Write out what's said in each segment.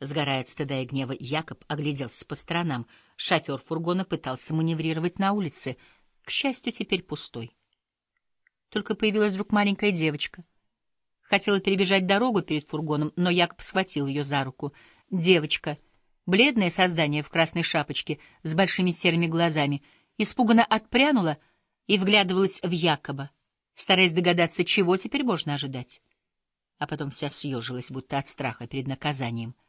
Сгорая от стыда и гнева, Якоб огляделся по сторонам. Шофер фургона пытался маневрировать на улице, к счастью, теперь пустой. Только появилась вдруг маленькая девочка. Хотела перебежать дорогу перед фургоном, но Якоб схватил ее за руку. Девочка, бледное создание в красной шапочке с большими серыми глазами, испуганно отпрянула и вглядывалась в Якоба, стараясь догадаться, чего теперь можно ожидать. А потом вся съежилась, будто от страха перед наказанием —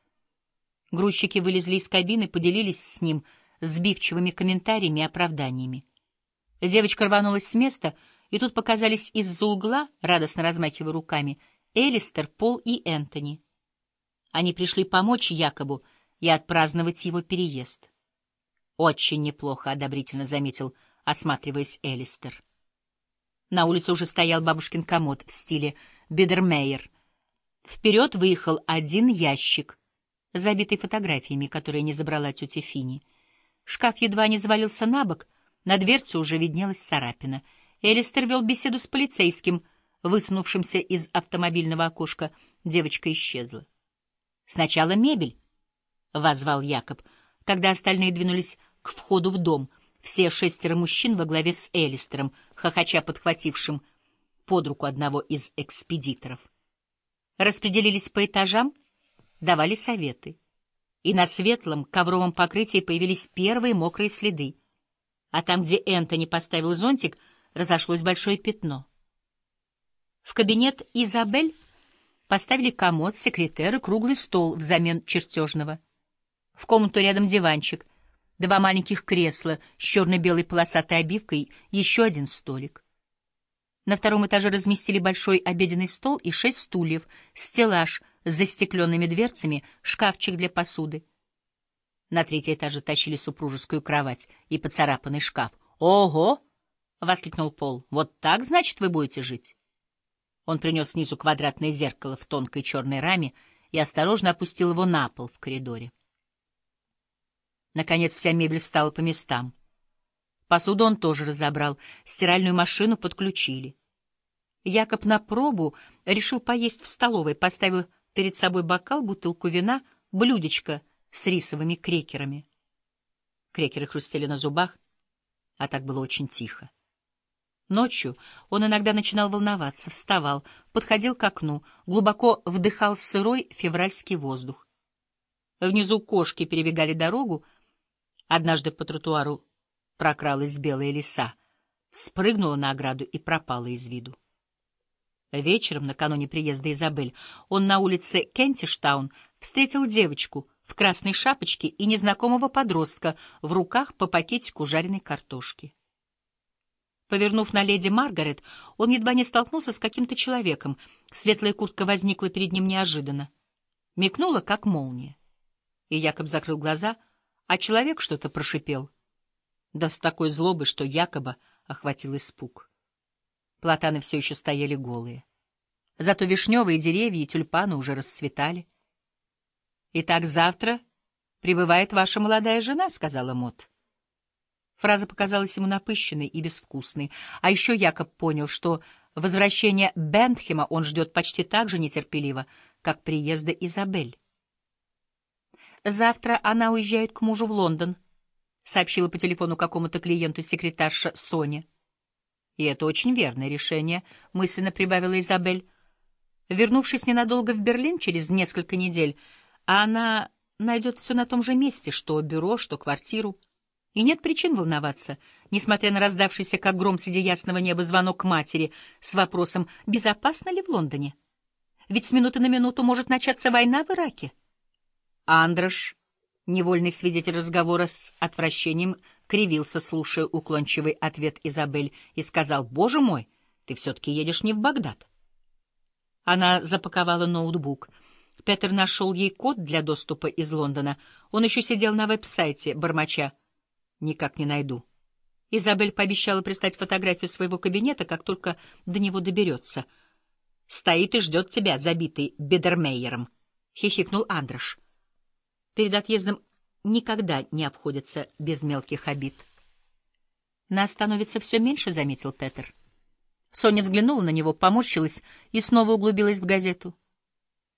Грузчики вылезли из кабины, поделились с ним сбивчивыми комментариями и оправданиями. Девочка рванулась с места, и тут показались из-за угла, радостно размахивая руками, Элистер, Пол и Энтони. Они пришли помочь Якобу и отпраздновать его переезд. «Очень неплохо», — одобрительно заметил, осматриваясь Элистер. На улице уже стоял бабушкин комод в стиле Бидермейер. Вперед выехал один ящик, забитый фотографиями, которые не забрала тетя Фини. Шкаф едва не завалился на бок, на дверце уже виднелась царапина. Элистер вел беседу с полицейским, высунувшимся из автомобильного окошка. Девочка исчезла. «Сначала мебель», — возвал Якоб, когда остальные двинулись к входу в дом. Все шестеро мужчин во главе с Элистером, хохоча подхватившим под руку одного из экспедиторов. Распределились по этажам — давали советы. И на светлом ковровом покрытии появились первые мокрые следы. А там, где Энтони поставил зонтик, разошлось большое пятно. В кабинет Изабель поставили комод, секретер и круглый стол взамен чертежного. В комнату рядом диванчик, два маленьких кресла с черно-белой полосатой обивкой, еще один столик. На втором этаже разместили большой обеденный стол и шесть стульев, стеллаж с застекленными дверцами, шкафчик для посуды. На третий этаж тащили супружескую кровать и поцарапанный шкаф. «Ого!» — воскликнул Пол. «Вот так, значит, вы будете жить?» Он принес снизу квадратное зеркало в тонкой черной раме и осторожно опустил его на пол в коридоре. Наконец вся мебель встала по местам. Посуду он тоже разобрал, стиральную машину подключили. Якоб на пробу решил поесть в столовой, поставил перед собой бокал, бутылку вина, блюдечко с рисовыми крекерами. Крекеры хрустели на зубах, а так было очень тихо. Ночью он иногда начинал волноваться, вставал, подходил к окну, глубоко вдыхал сырой февральский воздух. Внизу кошки перебегали дорогу. Однажды по тротуару прокралась белая лиса, спрыгнула на ограду и пропала из виду. Вечером, накануне приезда Изабель, он на улице Кентиштаун встретил девочку в красной шапочке и незнакомого подростка в руках по пакетику жареной картошки. Повернув на леди Маргарет, он едва не столкнулся с каким-то человеком. Светлая куртка возникла перед ним неожиданно. Мекнула, как молния. И Якоб закрыл глаза, а человек что-то прошипел. Да с такой злобой, что Якоба охватил испуг. Платаны все еще стояли голые. Зато вишневые деревья и тюльпаны уже расцветали. «Итак, завтра прибывает ваша молодая жена», — сказала Мот. Фраза показалась ему напыщенной и безвкусной, а еще Якоб понял, что возвращение Бентхема он ждет почти так же нетерпеливо, как приезда Изабель. «Завтра она уезжает к мужу в Лондон», — сообщила по телефону какому-то клиенту секретарша Соня. И это очень верное решение, — мысленно прибавила Изабель. Вернувшись ненадолго в Берлин через несколько недель, она найдет все на том же месте, что бюро, что квартиру. И нет причин волноваться, несмотря на раздавшийся, как гром среди ясного неба, звонок матери с вопросом, безопасно ли в Лондоне? Ведь с минуты на минуту может начаться война в Ираке. Андрош, невольный свидетель разговора с отвращением, — кривился, слушая уклончивый ответ Изабель, и сказал, «Боже мой, ты все-таки едешь не в Багдад». Она запаковала ноутбук. Петер нашел ей код для доступа из Лондона. Он еще сидел на веб-сайте, бормоча. «Никак не найду». Изабель пообещала прислать фотографию своего кабинета, как только до него доберется. «Стоит и ждет тебя, забитый Бедермейером», — хихикнул Андрош. Перед отъездом никогда не обходятся без мелких обид. «Нас становится все меньше», — заметил Петер. Соня взглянула на него, поморщилась и снова углубилась в газету.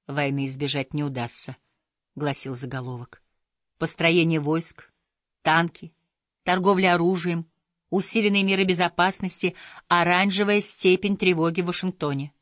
Войны избежать не удастся. — гласил заголовок. Построение войск, танки, торговля оружием, усиленные меры безопасности, оранжевая степень тревоги в Вашингтоне.